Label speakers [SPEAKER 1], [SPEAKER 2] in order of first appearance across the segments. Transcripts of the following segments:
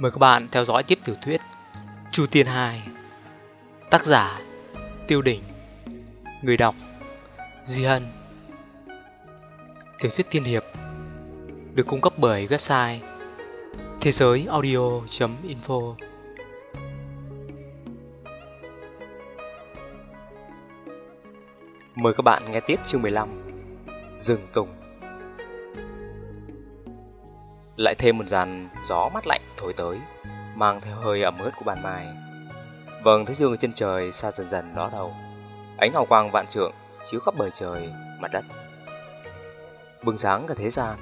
[SPEAKER 1] Mời các bạn theo dõi tiếp tiểu thuyết Chu Tiên 2 Tác giả Tiêu Đỉnh Người đọc Duy Hân. Tiểu thuyết tiên hiệp Được cung cấp bởi website Thế giới audio.info Mời các bạn nghe tiếp chương 15 Dừng Tùng. Lại thêm một dàn gió mát lạnh thổi tới Mang theo hơi ẩm ướt của ban mai Vầng thái dương ở trời xa dần dần đó đầu Ánh hào quang vạn trượng chiếu khắp bầu trời, mặt đất. Bừng sáng cả thế gian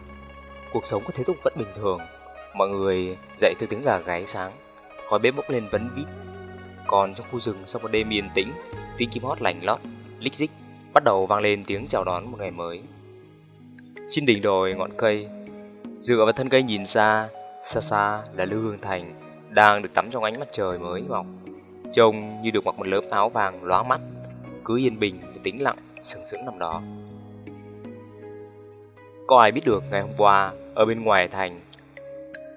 [SPEAKER 1] Cuộc sống của thế tục vẫn bình thường. Mọi người dậy từ tiếng gà gáy sáng Khói bếp bốc lên vấn vít Còn trong khu rừng sau một đêm yên tĩnh Tiếng chim hót lành lót, lích dích Bắt đầu vang lên tiếng chào đón một ngày mới. Trên đỉnh đồi ngọn cây Dựa vào thân cây nhìn xa Xa xa là Lưu Hương Thành Đang được tắm trong ánh mặt trời mới mọc. Trông như được mặc một lớp áo vàng lóa mắt Cứ yên bình, tĩnh lặng, sừng sững nằm đó. Có ai biết được ngày hôm qua Ở bên ngoài thành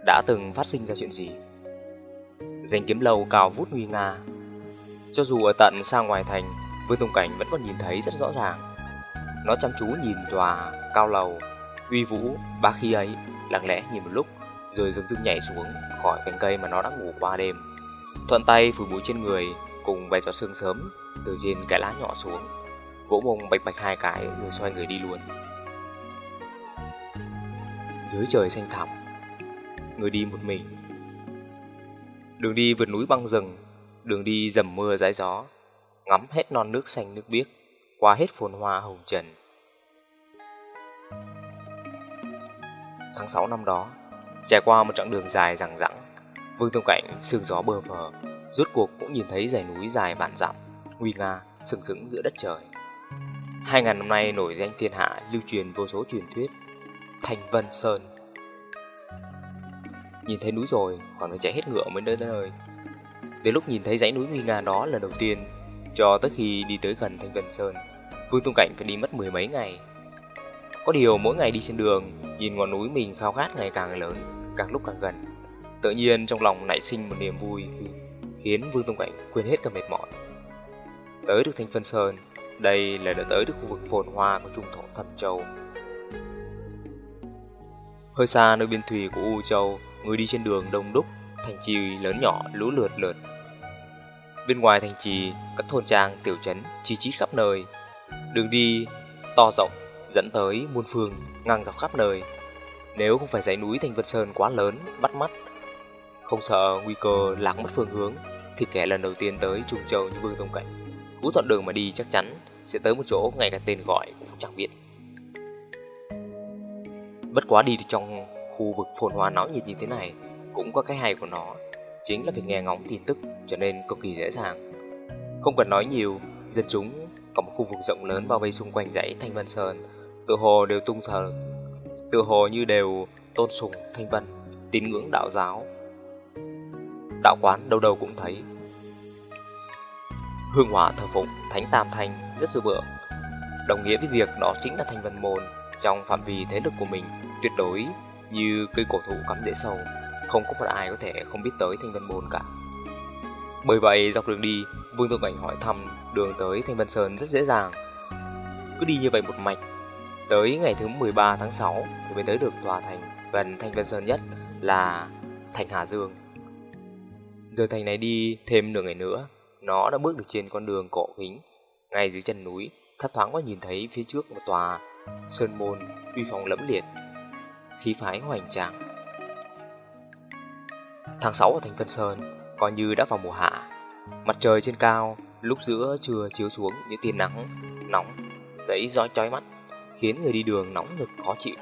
[SPEAKER 1] Đã từng phát sinh ra chuyện gì? Danh kiếm lâu cao vút nguy nga. Cho dù ở tận xa ngoài thành Vương tông Cảnh vẫn còn nhìn thấy rất rõ ràng. Nó chăm chú nhìn tòa cao lầu Uy vũ, ba khi ấy Lặng lẽ nhìn một lúc Rồi dừng dưng nhảy xuống khỏi cành cây mà nó đã ngủ qua đêm. Thuận tay phủi bụi trên người Cùng vài giọt sương sớm Từ trên cái lá nhỏ xuống. Vỗ mông bạch bạch hai cái rồi xoay người đi luôn. Dưới trời xanh thẳm Người đi một mình. Đường đi vượt núi băng rừng Đường đi dầm mưa dãi gió Ngắm hết non nước xanh nước biếc Qua hết phồn hoa hồng trần. Tháng 6 năm đó. Trải qua một chặng đường dài rằng rẵng Vương Tông Cảnh sương gió bơ phờ Rốt cuộc cũng nhìn thấy dãy núi dài vạn dặm Nguy nga, sừng sững giữa đất trời. Hai ngàn năm nay nổi danh thiên hạ Lưu truyền vô số truyền thuyết Thành Vân Sơn. Nhìn thấy núi rồi Còn phải chạy hết ngựa mới đến nơi. Đến lúc nhìn thấy dãy núi nguy nga đó lần đầu tiên Cho tới khi đi tới gần Thanh Vân Sơn Vương Tung Cảnh phải đi mất mười mấy ngày. Có điều mỗi ngày đi trên đường, Nhìn ngọn núi mình khao khát ngày càng lớn, Càng lúc càng gần. Tự nhiên trong lòng nảy sinh một niềm vui khi Khiến Vương Tông Cảnh quên hết cả mệt mỏi. Tới được Thanh phân Sơn, Đây là đã tới được khu vực phồn hoa của trung thổ thần Châu. Hơi xa nơi biên thủy của U Châu, Người đi trên đường đông đúc, Thành trì lớn nhỏ, lũ lượt lượt. Bên ngoài thành trì, Các thôn trang, tiểu trấn, chi chít khắp nơi. Đường đi to rộng Dẫn tới muôn phương ngang dọc khắp nơi. Nếu không phải dãy núi Thanh Vân Sơn quá lớn, Bắt mắt, Không sợ nguy cơ lạc mất phương hướng, Thì kẻ lần đầu tiên tới Trung Châu như Vương Tông Cảnh, Cú thuận đường mà đi chắc chắn Sẽ tới một chỗ ngay cả tên gọi cũng chẳng biết. Bất quá đi trong khu vực phồn hoa náo nhiệt như thế này, Cũng có cái hay của nó, Chính là việc nghe ngóng tin tức trở nên cực kỳ dễ dàng. Không cần nói nhiều, Dân chúng có một khu vực rộng lớn bao vây xung quanh dãy Thanh Vân Sơn Tự hồ đều tung thờ, Tự hồ như đều tôn sùng Thanh Vân Tín ngưỡng đạo giáo. Đạo quán đâu đâu cũng thấy. Hương hỏa thờ phụng Thánh Tam Thanh rất dư vượng Đồng nghĩa với việc đó chính là Thanh Vân Môn, Trong phạm vi thế lực của mình, Tuyệt đối như cây cổ thụ cắm rễ sâu, Không có một ai có thể không biết tới Thanh Vân Môn cả. Bởi vậy dọc đường đi, Vương Thượng Cảnh hỏi thăm đường tới Thanh Vân Sơn rất dễ dàng. Cứ đi như vậy một mạch Tới ngày thứ 13 tháng 6 Thì mới tới được tòa thành gần Thanh Vân Sơn nhất là Thành Hà Dương. Giờ thành này đi thêm nửa ngày nữa, Nó đã bước được trên con đường cổ kính, Ngay dưới chân núi, thấp thoáng có nhìn thấy phía trước một tòa Sơn môn uy phong lẫm liệt, Khí phái hoành tráng. Tháng 6 ở thành Vân Sơn, Coi như đã vào mùa hạ. Mặt trời trên cao, Lúc giữa trưa chiếu xuống những tia nắng, Nóng, dãy gió chói mắt. Khiến người đi đường nóng nực khó chịu.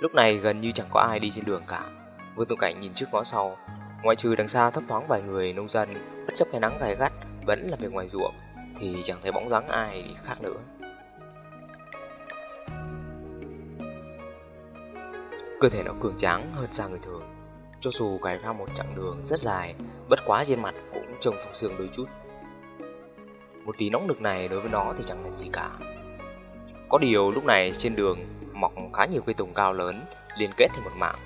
[SPEAKER 1] Lúc này gần như chẳng có ai đi trên đường cả. Vương Tùng Cảnh nhìn trước ngó sau. Ngoại trừ đằng xa thấp thoáng vài người nông dân, Bất chấp cái nắng gai gắt, Vẫn làm việc ngoài ruộng, Thì chẳng thấy bóng dáng ai khác nữa. Cơ thể nó cường tráng hơn xa người thường. Cho dù cải pha một chặng đường rất dài, Bất quá trên mặt cũng trông phong sương đôi chút. Một tí nóng nực này đối với nó thì chẳng là gì cả. Có điều lúc này trên đường mọc khá nhiều cây tùng cao lớn Liên kết thành một mạng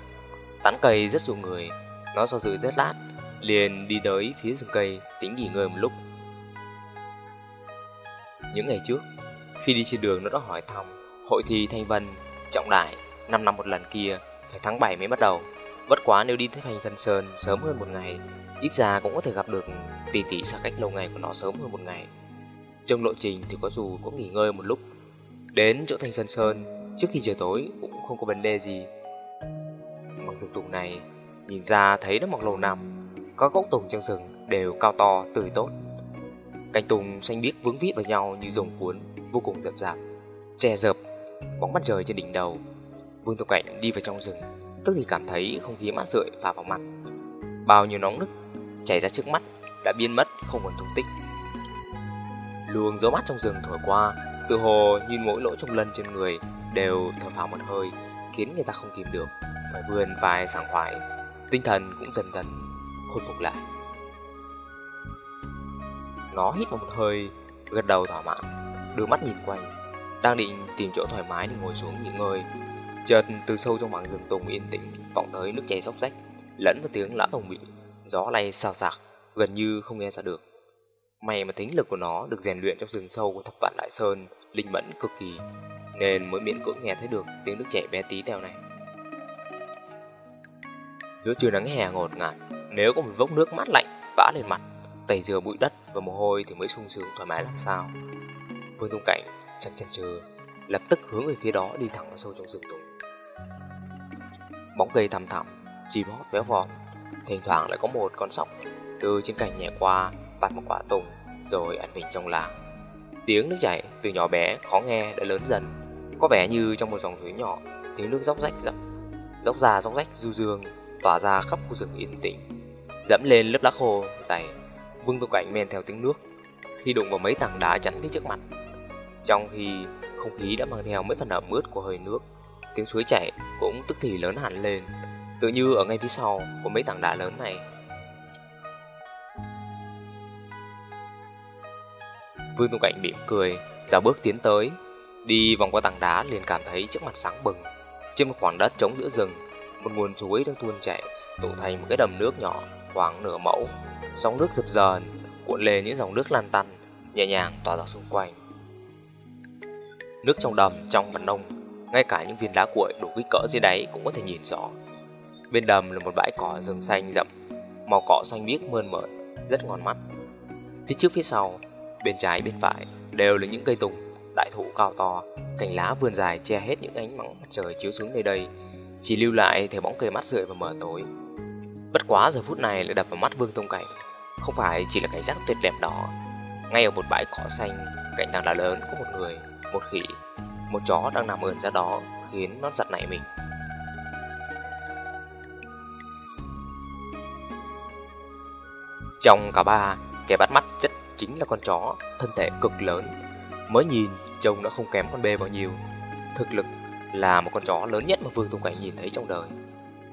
[SPEAKER 1] Tán cây rất dụ người Nó do dự rất lát, liền đi tới phía rừng cây tính nghỉ ngơi một lúc. Những ngày trước, khi đi trên đường nó đã hỏi thăm hội thi Thanh Vân, trọng đại, 5 năm một lần kia, phải tháng 7 mới bắt đầu. Bất quá nếu đi tới thành thần Sơn sớm hơn một ngày, ít ra cũng có thể gặp được tỷ tỷ xa cách lâu ngày của nó sớm hơn một ngày. Trong lộ trình thì có dù có nghỉ ngơi một lúc, đến chỗ thành Xuân Sơn trước khi trời tối cũng không có vấn đề gì. Bằng rừng tùng này, nhìn ra thấy nó mọc lầu nằm, các gốc tùng trong rừng đều cao to, tươi tốt. Cành tùng xanh biếc vướng vít vào nhau như rồng cuốn, vô cùng rậm rạp, che dập, bóng mặt trời trên đỉnh đầu. Vương Tông Cảnh đi vào trong rừng, tức thì cảm thấy không khí mát rượi phả vào mặt. Bao nhiêu nóng nức chảy ra trước mắt đã biến mất không còn tung tích. Luồng gió mát trong rừng thổi qua, tự hồ nhìn mỗi lỗ trong lân trên người đều thở phào một hơi, khiến người ta không kìm được, phải vươn vai sảng khoái, tinh thần cũng dần dần khôi phục lại. Nó hít vào một hơi, gật đầu thỏa mãn, đưa mắt nhìn quanh, đang định tìm chỗ thoải mái để ngồi xuống nghỉ ngơi. Chợt từ sâu trong mảng rừng tùng yên tĩnh vọng tới nước chảy róc rách, lẫn vào tiếng lá đồng bị gió lay xào xạc, gần như không nghe ra được. May mà tính lực của nó được rèn luyện trong rừng sâu của thập vạn đại sơn, linh mẫn cực kỳ, nên mới miễn cưỡng nghe thấy được tiếng nước chảy bé tí theo này. Giữa trưa nắng hè ngột ngạt, nếu có một vốc nước mát lạnh vã lên mặt, tẩy rửa bụi đất và mồ hôi thì mới sung sướng thoải mái làm sao. Vương Tung Cảnh chẳng chần chừ, lập tức hướng về phía đó đi thẳng vào sâu trong rừng tùng. Bóng cây thầm thẳm, chim hót véo vọt, thỉnh thoảng lại có một con sóc từ trên cành nhẹ qua, bắt một quả tùng, rồi ăn mình trong làng. Tiếng nước chảy từ nhỏ bé khó nghe đã lớn dần, có vẻ như trong một dòng suối nhỏ, tiếng nước róc rách rậm, dốc ra róc rách du dương, tỏa ra khắp khu rừng yên tĩnh. Dẫm lên lớp lá khô dày, Vương Tô Cảnh men theo tiếng nước, khi đụng vào mấy tảng đá chắn phía trước mặt, trong khi không khí đã mang theo mấy phần ẩm ướt của hơi nước, tiếng suối chảy cũng tức thì lớn hẳn lên, tự như ở ngay phía sau của mấy tảng đá lớn này. Vương Tùng Cảnh mỉm cười, dạo bước tiến tới, đi vòng qua tảng đá liền cảm thấy trước mặt sáng bừng. Trên một khoảng đất trống giữa rừng, một nguồn suối đang tuôn chảy, tụ thành một cái đầm nước nhỏ khoảng nửa mẫu, sóng nước dập dờn, cuộn lên những dòng nước lan tăn, nhẹ nhàng tỏa ra xung quanh. Nước trong đầm trong và nông, ngay cả những viên đá cuội đủ kích cỡ dưới đáy cũng có thể nhìn rõ. Bên đầm là một bãi cỏ rừng xanh rậm, màu cỏ xanh biếc mơn mởn, rất ngon mắt. Phía trước phía sau, bên trái bên phải đều là những cây tùng, đại thụ cao to, cành lá vươn dài che hết những ánh nắng mặt trời chiếu xuống nơi đây, chỉ lưu lại thể bóng cây mắt rượi và mờ tối. Bất quá giờ phút này lại đập vào mắt Vương Tông Cảnh, không phải chỉ là cảnh giác tuyệt đẹp đó. Ngay ở một bãi cỏ xanh, cạnh tảng đá lớn có một người một khỉ, một chó đang nằm ườn ra đó khiến nó giật nảy mình. Trong cả ba, kẻ bắt mắt chất chính là con chó, thân thể cực lớn. Mới nhìn, trông nó không kém con bê bao nhiêu. Thực lực là một con chó lớn nhất mà Vương Tùng Cảnh nhìn thấy trong đời.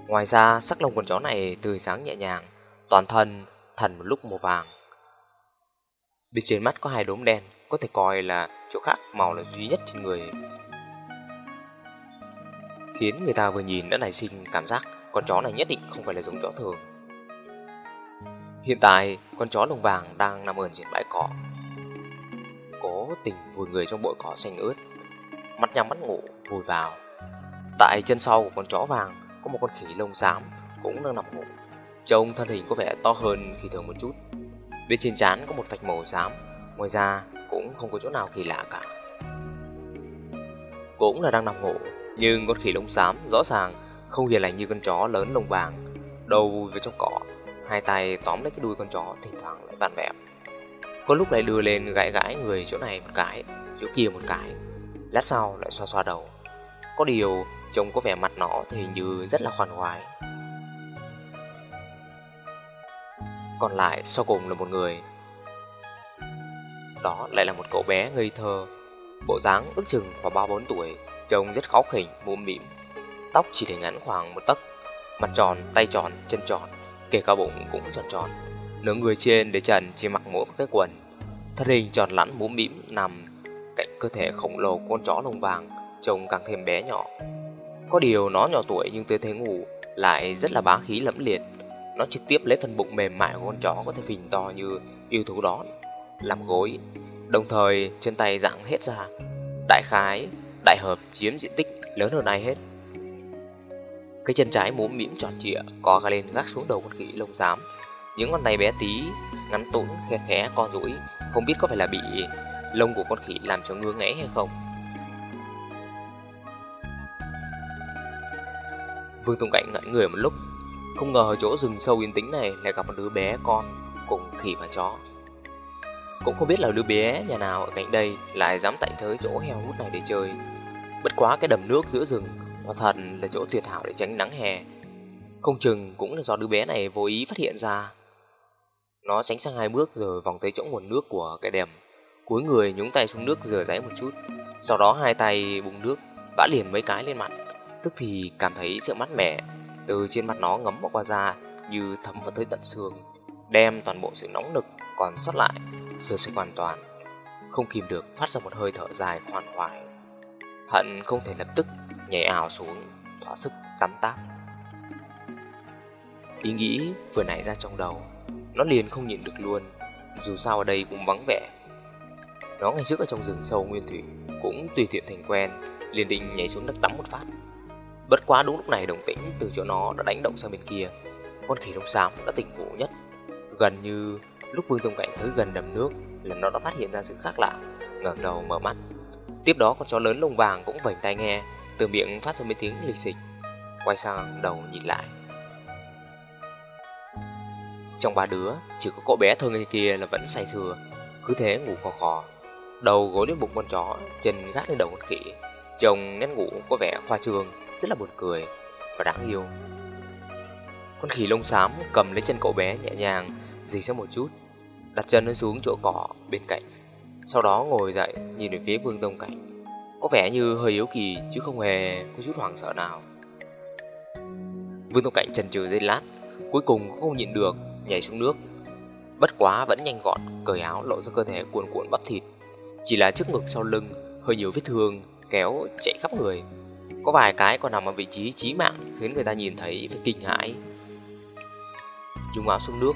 [SPEAKER 1] Ngoài ra, sắc lông con chó này tươi sáng nhẹ nhàng, toàn thân thần một lúc màu vàng. Bên trên mắt có hai đốm đen, có thể coi là chỗ khác màu là duy nhất trên người khiến người ta vừa nhìn đã nảy sinh cảm giác con chó này nhất định không phải là giống chó thường. Hiện tại, con chó lông vàng đang nằm ở trên bãi cỏ. Cố tình vùi người trong bụi cỏ xanh ướt, mắt nhắm mắt ngủ vùi vào. Tại chân sau của con chó vàng có một con khỉ lông xám cũng đang nằm ngủ. Trông thân hình có vẻ to hơn khi thường một chút. Bên trên trán có một vạch màu xám, ngoài ra cũng không có chỗ nào kỳ lạ cả. Cũng là đang nằm ngủ, nhưng con khỉ lông xám rõ ràng không hiền lành như con chó lớn lông vàng, đầu vùi vào trong cỏ, hai tay tóm lấy cái đuôi con chó thỉnh thoảng lại vặn vẹo. Có lúc lại đưa lên gãi gãi người chỗ này một cái, chỗ kia một cái, lát sau lại xoa xoa đầu. Có điều trông có vẻ mặt nó thì hình như rất là khoan khoái. Còn lại sau cùng là một người đó lại là một cậu bé ngây thơ Bộ dáng ước chừng khoảng ba bốn tuổi Trông rất khó khỉnh, mũm mỉm Tóc chỉ để ngắn khoảng một tấc Mặt tròn, tay tròn, chân tròn Kể cả bụng cũng tròn tròn Nửa người trên để trần chỉ mặc mỗi cái quần Thân hình tròn lẵn mũm mĩm nằm Cạnh cơ thể khổng lồ con chó lông vàng Trông càng thêm bé nhỏ Có điều nó nhỏ tuổi nhưng tư thế ngủ Lại rất là bá khí lẫm liệt Nó trực tiếp lấy phần bụng mềm mại của con chó có thể phình to như yêu thú đó làm gối, đồng thời chân tay dạng hết ra. Đại khái, đại hợp chiếm diện tích lớn hơn ai hết. Cái chân trái múm mĩm tròn trịa, co ga lên gác xuống đầu con khỉ lông xám. Những con tay bé tí, ngắn tũn, khe khẽ, co duỗi, không biết có phải là bị lông của con khỉ làm cho ngứa ngáy hay không. Vương Tùng Cảnh ngẩn người một lúc, không ngờ ở chỗ rừng sâu yên tĩnh này lại gặp một đứa bé con cùng khỉ và chó. Cũng không biết là đứa bé nhà nào ở cạnh đây lại dám tạnh tới chỗ heo hút này để chơi. Bất quá cái đầm nước giữa rừng quả thật là chỗ tuyệt hảo để tránh nắng hè. Không chừng cũng là do đứa bé này vô ý phát hiện ra. Nó tránh sang hai bước rồi vòng tới chỗ nguồn nước của cái đèm Cúi người nhúng tay xuống nước rửa ráy một chút. Sau đó hai tay bùng nước, vã liền mấy cái lên mặt. Tức thì cảm thấy sự mát mẻ từ trên mặt nó ngấm qua da như thấm vào tới tận xương, đem toàn bộ sự nóng nực còn sót lại sửa sạch hoàn toàn. Không kìm được phát ra một hơi thở dài khoan khoái. Hận không thể lập tức nhảy ảo xuống, thỏa sức tắm táp. Ý nghĩ vừa nảy ra trong đầu, nó liền không nhịn được luôn, dù sao ở đây cũng vắng vẻ. Nó ngày trước ở trong rừng sâu nguyên thủy cũng tùy tiện thành quen, liền định nhảy xuống đất tắm một phát. Bất quá đúng lúc này đồng tĩnh từ chỗ nó đã đánh động sang bên kia, con khỉ lông xám đã tỉnh ngủ nhất, gần như Lúc Vương Tông Cảnh tới gần đầm nước là nó đã phát hiện ra sự khác lạ ngẩng đầu mở mắt Tiếp đó con chó lớn lông vàng cũng vểnh tai nghe từ miệng phát ra mấy tiếng lịch xịch Quay sang đầu nhìn lại Trong ba đứa, Chỉ có cậu bé thơ ngây kia là vẫn say sưa, Cứ thế ngủ khò khò, Đầu gối lên bụng con chó, Chân gác lên đầu con khỉ Trông nét ngủ có vẻ khoa trương, Rất là buồn cười và đáng yêu Con khỉ lông xám cầm lấy chân cậu bé nhẹ nhàng, Dì sang một chút, đặt chân nó xuống chỗ cỏ bên cạnh. Sau đó ngồi dậy nhìn về phía Vương Tông Cảnh. Có vẻ như hơi yếu kỳ chứ không hề có chút hoảng sợ nào. Vương Tông Cảnh chần chừ giây lát, cuối cùng cũng không nhịn được, nhảy xuống nước. Bất quá vẫn nhanh gọn, cởi áo lộ ra cơ thể cuồn cuộn bắp thịt. Chỉ là trước ngực sau lưng, hơi nhiều vết thương, kéo chạy khắp người. Có vài cái còn nằm ở vị trí chí mạng khiến người ta nhìn thấy phải kinh hãi. Dung áo xuống nước,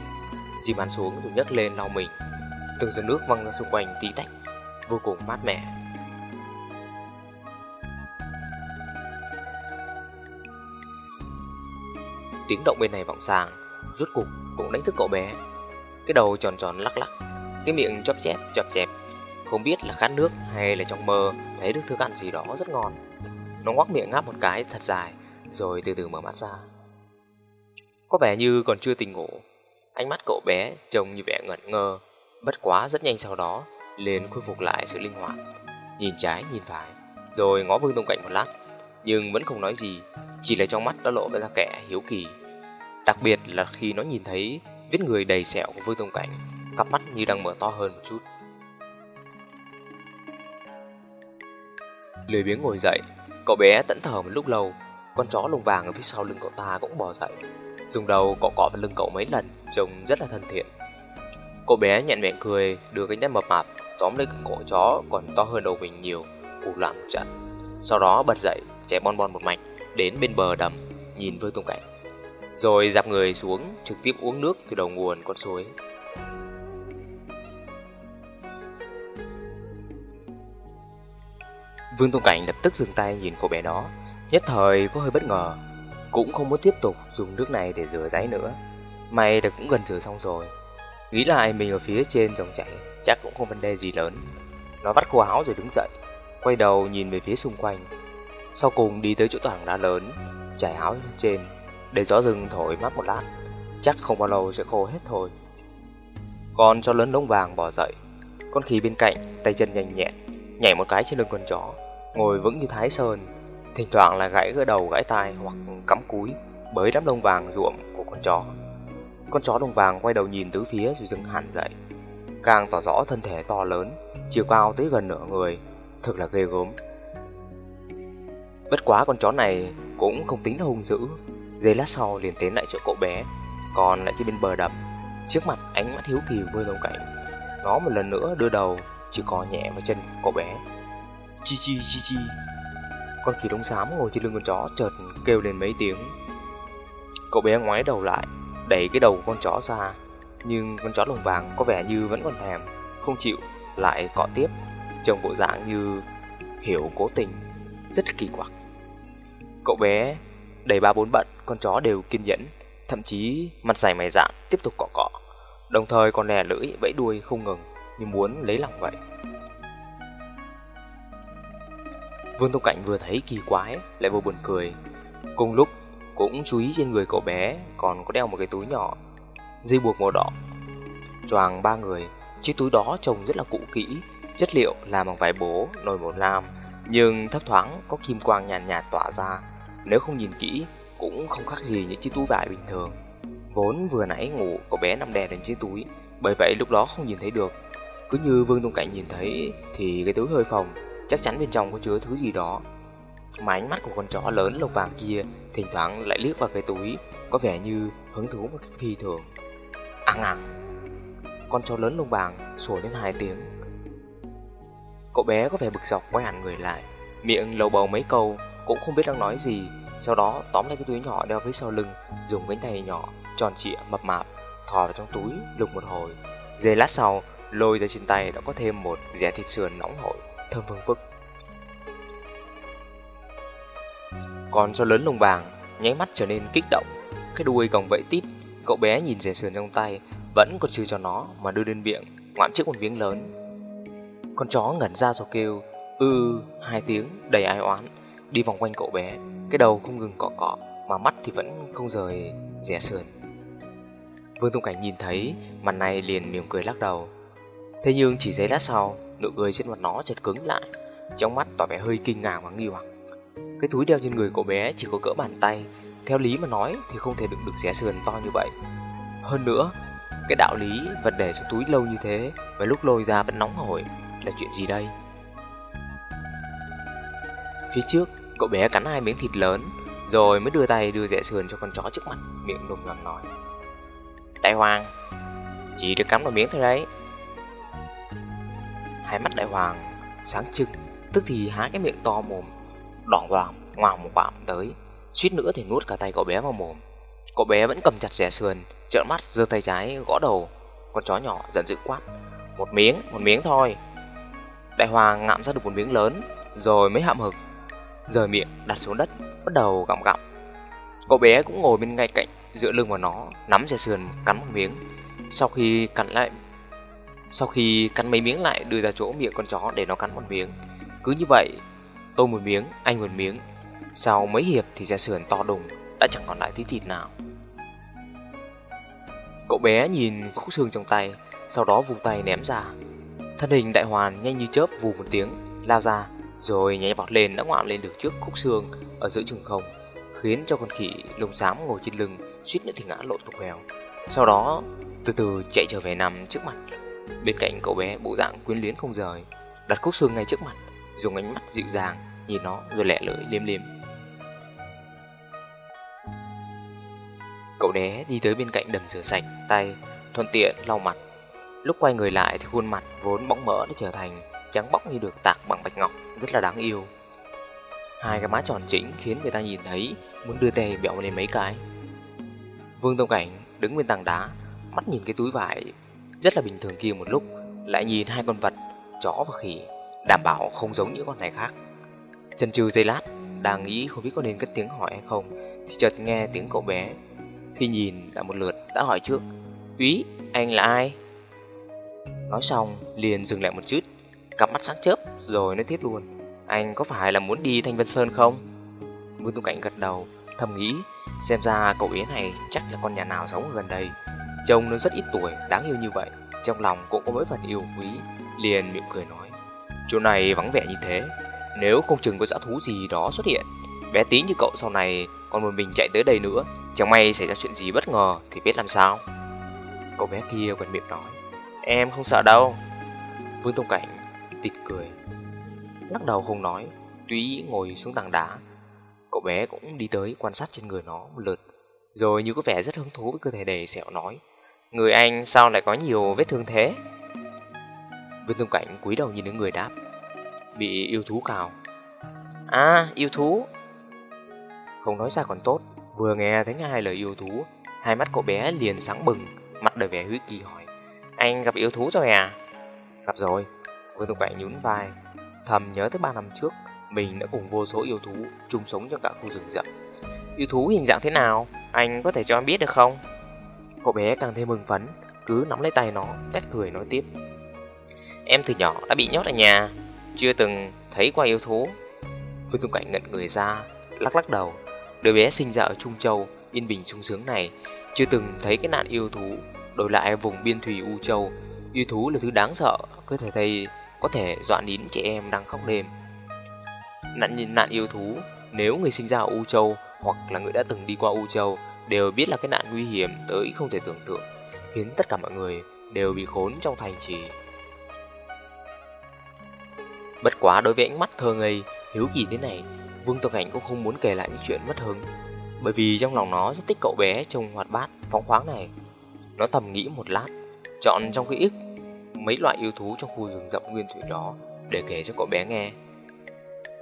[SPEAKER 1] Dìm hắn xuống rồi nhấc lên lau mình Từng giọt nước văng ra xung quanh tí tách Vô cùng mát mẻ Tiếng động bên này vọng sang Rốt cục cũng đánh thức cậu bé Cái đầu tròn tròn lắc lắc Cái miệng chóp chép chóp chẹp Không biết là khát nước hay là trong mơ Thấy được thức ăn gì đó rất ngon Nó ngoác miệng ngáp một cái thật dài Rồi từ từ mở mắt ra Có vẻ như còn chưa tỉnh ngủ Ánh mắt cậu bé trông như vẻ ngẩn ngơ, bất quá rất nhanh sau đó, liền khôi phục lại sự linh hoạt. Nhìn trái nhìn phải, rồi ngó Vương Tông cạnh một lát, nhưng vẫn không nói gì, chỉ là trong mắt đã lộ ra kẻ hiếu kỳ. Đặc biệt là khi nó nhìn thấy vết người đầy sẹo của Vương Tông Cảnh, cặp mắt như đang mở to hơn một chút. Lười biếng ngồi dậy, cậu bé tẫn thở một lúc lâu, con chó lông vàng ở phía sau lưng cậu ta cũng bò dậy, dùng đầu cọ cọ vào lưng cậu mấy lần, trông rất là thân thiện. Cậu bé nhẹn miệng cười, đưa cánh tay mập mạp, tóm lấy cái cổ chó còn to hơn đầu mình nhiều, phủ loạn một trận. Sau đó bật dậy, chạy bon bon một mạch, đến bên bờ đầm, nhìn Vương Tông Cảnh. Rồi dạp người xuống, trực tiếp uống nước từ đầu nguồn con suối. Vương Tông Cảnh lập tức dừng tay nhìn cô bé đó, nhất thời có hơi bất ngờ, cũng không muốn tiếp tục dùng nước này để rửa ráy nữa. May là cũng gần rửa xong rồi. Nghĩ lại mình ở phía trên dòng chảy, chắc cũng không vấn đề gì lớn. Nó vắt khô áo rồi đứng dậy, quay đầu nhìn về phía xung quanh. Sau cùng đi tới chỗ tảng đá lớn, trải áo lên trên, để gió rừng thổi mát một lát. Chắc không bao lâu sẽ khô hết thôi. Con cho lớn lông vàng bỏ dậy, con khỉ bên cạnh, tay chân nhanh nhẹn, nhảy một cái trên lưng con chó, ngồi vững như thái sơn, thỉnh thoảng là gãy gỡ đầu gãy tai hoặc cắm cúi bới đám lông vàng ruộm của con chó. Con chó lông vàng quay đầu nhìn tứ phía rồi dừng hẳn dậy, càng tỏ rõ thân thể to lớn, chiều cao tới gần nửa người, thực là ghê gớm. Bất quá con chó này cũng không tính là hung dữ, giây lát sau liền tiến lại chỗ cậu bé, còn lại trên bên bờ đập, trước mặt ánh mắt hiếu kỳ vơi lông cảnh. Nó một lần nữa đưa đầu, chỉ có nhẹ vào chân cậu bé. Chi chi chi chi. Con khỉ lông xám ngồi trên lưng con chó chợt kêu lên mấy tiếng. Cậu bé ngoái đầu lại, đẩy cái đầu con chó ra, nhưng con chó lồng vàng có vẻ như vẫn còn thèm, không chịu, lại cọ tiếp, trông bộ dạng như hiểu cố tình, rất kỳ quặc. Cậu bé đầy ba bốn bận, con chó đều kiên nhẫn, thậm chí mặt dày mày dạn tiếp tục cọ cọ, đồng thời còn lè lưỡi vẫy đuôi không ngừng như muốn lấy lòng vậy. Vương Tông Cảnh vừa thấy kỳ quái lại vừa buồn cười, cùng lúc cũng chú ý trên người cậu bé còn có đeo một cái túi nhỏ, dây buộc màu đỏ. Choàng ba người, chiếc túi đó trông rất là cũ kỹ, chất liệu làm bằng vải bố, nồi màu lam, nhưng thấp thoáng có kim quang nhàn nhạt, nhạt tỏa ra, nếu không nhìn kỹ cũng không khác gì những chiếc túi vải bình thường. Vốn vừa nãy ngủ cậu bé nằm đè lên chiếc túi, bởi vậy lúc đó không nhìn thấy được. Cứ như Vương Tông Cảnh nhìn thấy thì cái túi hơi phòng chắc chắn bên trong có chứa thứ gì đó. Mà ánh mắt của con chó lớn lông vàng kia thỉnh thoảng lại liếc vào cái túi, có vẻ như hứng thú một cách phi thường. Ăn ăn! Con chó lớn lông vàng sủa lên hai tiếng. Cậu bé có vẻ bực dọc quay hẳn người lại, miệng lầu bầu mấy câu, cũng không biết đang nói gì. Sau đó tóm lấy cái túi nhỏ đeo phía sau lưng, dùng cánh tay nhỏ, tròn trịa, mập mạp, thò vào trong túi, lục một hồi. Giây lát sau, lôi ra trên tay đã có thêm một dẻ thịt sườn nóng hổi, thơm phương phức. Còn cho lớn lông vàng, nháy mắt trở nên kích động, cái đuôi còng vẫy tít, cậu bé nhìn rẻ sườn trong tay, vẫn còn chưa cho nó mà đưa lên miệng, ngoạm chiếc một miếng lớn. Con chó ngẩn ra rồi kêu, ư, hai tiếng, đầy ai oán, đi vòng quanh cậu bé, cái đầu không ngừng cọ cọ, mà mắt thì vẫn không rời rẻ sườn. Vương Tung Cảnh nhìn thấy, màn này liền mỉm cười lắc đầu. Thế nhưng chỉ giây lát sau, nụ cười trên mặt nó chợt cứng lại, trong mắt tỏ vẻ hơi kinh ngạc và nghi hoặc. Cái túi đeo trên người cậu bé chỉ có cỡ bàn tay, theo lý mà nói thì không thể đựng được rẻ sườn to như vậy. Hơn nữa, cái đạo lý vật để trong túi lâu như thế, và lúc lôi ra vẫn nóng hổi, là chuyện gì đây? Phía trước, cậu bé cắn hai miếng thịt lớn, rồi mới đưa tay đưa rẻ sườn cho con chó trước mặt, miệng nồng ngầm nói. Đại hoàng, chỉ được cắm một miếng thôi đấy. Hai mắt đại hoàng sáng trưng, tức thì há cái miệng to mồm, đỏ hoàng, ngoào một quạm tới, suýt nữa thì nuốt cả tay cậu bé vào mồm. Cậu bé vẫn cầm chặt rẻ sườn, trợn mắt giơ tay trái gõ đầu, con chó nhỏ giận dữ quát. Một miếng, một miếng thôi. Đại hoàng ngạm ra được một miếng lớn, rồi mới hậm hực, rời miệng đặt xuống đất, bắt đầu gặm gặm. Cậu bé cũng ngồi bên ngay cạnh, dựa lưng vào nó, nắm rẻ sườn cắn một miếng. Sau khi cắn lại sau khi cắn mấy miếng lại đưa ra chỗ miệng con chó để nó cắn một miếng. Cứ như vậy, tôi một miếng, anh một miếng. Sau mấy hiệp thì da sườn to đùng, đã chẳng còn lại tí thịt nào. Cậu bé nhìn khúc xương trong tay, sau đó vung tay ném ra. Thân hình đại hoàn nhanh như chớp vù một tiếng, lao ra, rồi nhảy vọt lên đã ngoạm lên được trước khúc xương ở giữa trường không, khiến cho con khỉ lông xám ngồi trên lưng suýt nữa thì ngã lộn tục vèo. Sau đó từ từ chạy trở về nằm trước mặt. Bên cạnh cậu bé bộ dạng quyến luyến không rời Đặt khúc xương ngay trước mặt Dùng ánh mắt dịu dàng Nhìn nó rồi lẹ lưỡi liêm liêm. Cậu bé đi tới bên cạnh đầm rửa sạch tay Thuận tiện lau mặt. Lúc quay người lại thì khuôn mặt vốn bóng mỡ đã trở thành trắng bóc như được tạc bằng bạch ngọc. Rất là đáng yêu. Hai cái má tròn chỉnh khiến người ta nhìn thấy Muốn đưa tay bẹo lên mấy cái. Vương Tông Cảnh đứng bên tảng đá, Mắt nhìn cái túi vải rất là bình thường kia một lúc, Lại nhìn hai con vật Chó và khỉ, Đảm bảo không giống những con này khác. Chân trừ giây lát, Đang nghĩ không biết có nên cất tiếng hỏi hay không, Thì chợt nghe tiếng cậu bé Khi nhìn đã một lượt đã hỏi trước, Úy, anh là ai? Nói xong liền dừng lại một chút, Cặp mắt sáng chớp rồi nói tiếp luôn. Anh có phải là muốn đi Thanh Vân Sơn không? Vương Tung Cảnh gật đầu Thầm nghĩ Xem ra cậu yến này chắc là con nhà nào sống ở gần đây. Trông nó rất ít tuổi, đáng yêu như vậy. Trong lòng cũng có mấy phần yêu quý Liền miệng cười nói. Chỗ này vắng vẻ như thế Nếu không chừng có dã thú gì đó xuất hiện. Bé tí như cậu sau này còn một mình chạy tới đây nữa Chẳng may xảy ra chuyện gì bất ngờ Thì biết làm sao? Cậu bé kia quần miệng nói. Em không sợ đâu. Vương Tông Cảnh tịt cười Lắc đầu không nói Túy ngồi xuống tảng đá Cậu bé cũng đi tới quan sát trên người nó một lượt Rồi như có vẻ rất hứng thú với cơ thể đầy sẹo nói Người anh sao lại có nhiều vết thương thế? Vương Tông Cảnh cúi đầu nhìn đến người đáp Bị yêu thú cào À yêu thú Không nói ra còn tốt Vừa nghe thấy hai lời yêu thú
[SPEAKER 2] Hai mắt cậu bé liền sáng bừng, mặt đầy vẻ huy kỳ hỏi. Anh gặp yêu thú rồi à?
[SPEAKER 1] Gặp rồi. Vương Tùng Cảnh nhún vai, thầm nhớ tới ba năm trước, mình đã cùng vô số yêu thú chung sống trong cả khu rừng rậm.
[SPEAKER 2] Yêu thú hình dạng thế nào? Anh có thể cho em biết được không?
[SPEAKER 1] Cậu bé càng thêm mừng phấn, cứ nắm lấy tay nó, tét cười nói tiếp.
[SPEAKER 2] Em từ nhỏ đã bị nhốt ở nhà, chưa từng thấy qua yêu thú.
[SPEAKER 1] Vương Tùng Cảnh ngẩn người ra, lắc lắc đầu. Đứa bé sinh ra ở Trung Châu, yên bình sung sướng này, chưa từng thấy cái nạn yêu thú. Đổi lại vùng biên thủy U Châu, yêu thú là thứ đáng sợ, có thể thấy có thể dọa nín trẻ em đang khóc đêm. Nạn nhìn nạn yêu thú, nếu người sinh ra ở U Châu hoặc là người đã từng đi qua U Châu đều biết là cái nạn nguy hiểm tới không thể tưởng tượng, khiến tất cả mọi người đều bị khốn trong thành trì. Bất quá đối với ánh mắt thơ ngây, hiếu kỳ thế này, Vương Tộc Cảnh cũng không muốn kể lại những chuyện mất hứng, bởi vì trong lòng nó rất thích cậu bé trông hoạt bát, phóng khoáng này. Nó thầm nghĩ một lát, chọn trong ký ức mấy loại yêu thú trong khu rừng rậm nguyên thủy đó để kể cho cậu bé nghe.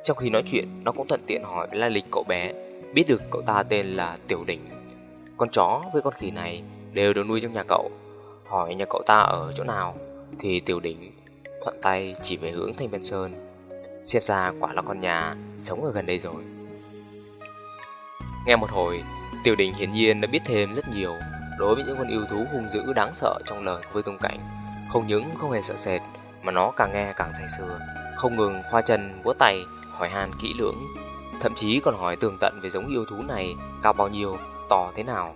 [SPEAKER 1] Trong khi nói chuyện, nó cũng thuận tiện hỏi lai lịch cậu bé, biết được cậu ta tên là Tiểu Đỉnh. Con chó với con khỉ này đều được nuôi trong nhà cậu. Hỏi nhà cậu ta ở chỗ nào, thì Tiểu Đỉnh thuận tay chỉ về hướng Thanh Vân Sơn. Xem ra quả là con nhà sống ở gần đây rồi. Nghe một hồi, Tiểu Đình hiển nhiên đã biết thêm rất nhiều đối với những con yêu thú hung dữ đáng sợ trong lời với tung Tông Cảnh. Không những không hề sợ sệt, mà nó càng nghe càng say sưa, không ngừng khoa chân vỗ tay hỏi han kỹ lưỡng, thậm chí còn hỏi tường tận về giống yêu thú này cao bao nhiêu, to thế nào.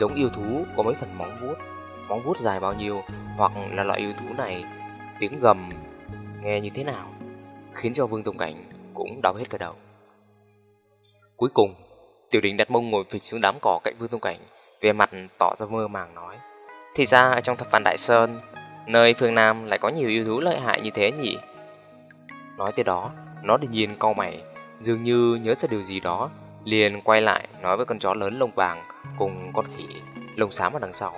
[SPEAKER 1] Giống yêu thú có mấy phần móng vuốt, móng vuốt dài bao nhiêu, hoặc là loại yêu thú này tiếng gầm nghe như thế nào, khiến cho Vương Tông Cảnh cũng đau hết cả đầu. Cuối cùng, Tiểu Đình đặt mông ngồi phịch xuống đám cỏ cạnh Vương Tông Cảnh, về mặt tỏ ra mơ màng nói:
[SPEAKER 2] "Thì ra ở trong Thập Vạn Đại Sơn, nơi phương Nam lại có nhiều yêu thú lợi hại như thế nhỉ?"
[SPEAKER 1] Nói tới đó, nó đột nhiên cau mày, dường như nhớ ra điều gì đó, liền quay lại nói với con chó lớn lông vàng cùng con khỉ lông xám ở đằng sau.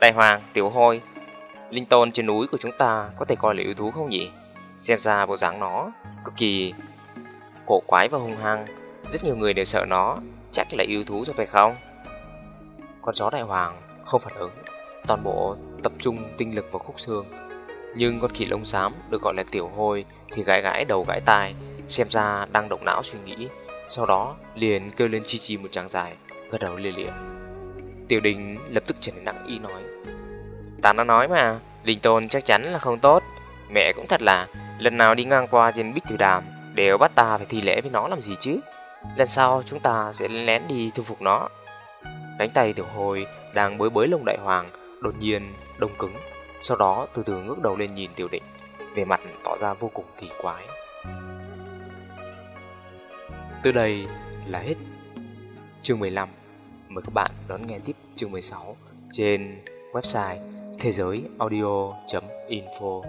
[SPEAKER 2] Đại hoàng, tiểu hôi, linh tôn trên núi của chúng ta có thể coi là yêu thú không nhỉ? Xem ra bộ dáng nó cực kỳ cổ quái và hung hăng, rất nhiều người đều sợ nó, chắc là yêu thú rồi phải không?
[SPEAKER 1] Con chó đại hoàng không phản ứng, toàn bộ tập trung tinh lực vào khúc xương. Nhưng con khỉ lông xám được gọi là tiểu hôi thì gãi gãi đầu gãi tai, xem ra đang động não suy nghĩ. Sau đó liền kêu lên chi chi một tràng dài, gật đầu lia lịa. Tiểu đình lập tức trở nên nặng ý nói.
[SPEAKER 2] Ta đã nói mà, linh tôn chắc chắn là không tốt. Mẹ cũng thật là, lần nào đi ngang qua trên bích thủy đàm, đều bắt ta phải thi lễ với nó làm gì chứ. Lần sau chúng ta sẽ lén đi thu phục nó.
[SPEAKER 1] Cánh tay tiểu hồi đang bới bới lông đại hoàng, đột nhiên đông cứng. Sau đó từ từ ngước đầu lên nhìn tiểu định, vẻ mặt tỏ ra vô cùng kỳ quái. Từ đây là hết chương 15. Mời các bạn đón nghe tiếp chương 16 trên website thế giới audio.info.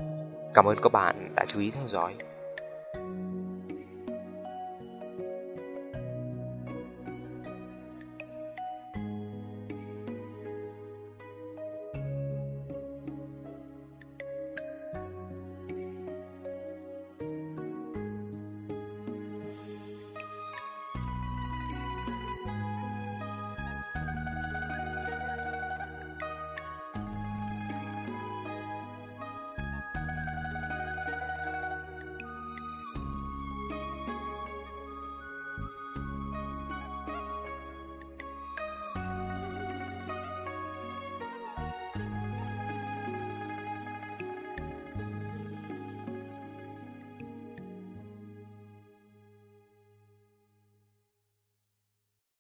[SPEAKER 1] Cảm ơn các bạn đã chú ý theo dõi.